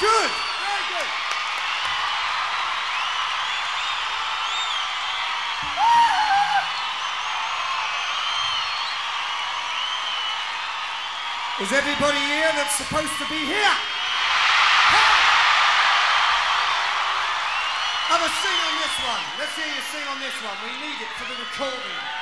Good. Very good. Is everybody here that's supposed to be here? Have a sing on this one. Let's hear you sing on this one. We need it for the recording.